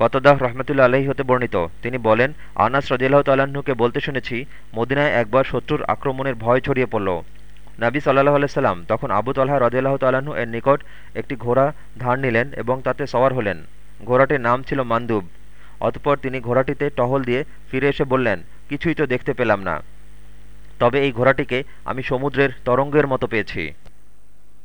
কতদাহ রহমতুল্লা আলহী হতে বর্ণিত? তিনি বলেন, আনাস রদিল্লাহ তাল্লাহ্নকে বলতে শুনেছি, মদিনায় একবার শত্রুর আক্রমণের ভয় ছড়িয়ে পড়ল। নাবি সাল্লাহ আলাইসাল্লাম তখন আবু তাল্লাহ রদিল্লাহ তাল্লাহ্ন এর নিকট একটি ঘোড়া ধার নিলেন এবং তাতে সওয়ার হলেন। ঘোড়াটির নাম ছিল মান্দুব। অতপর তিনি ঘোড়াটিতে টহল দিয়ে ফিরে এসে বললেন, কিছুই তো দেখতে পেলাম না। তবে এই ঘোড়াটিকে আমি সমুদ্রের তরঙ্গের মতো পেয়েছি।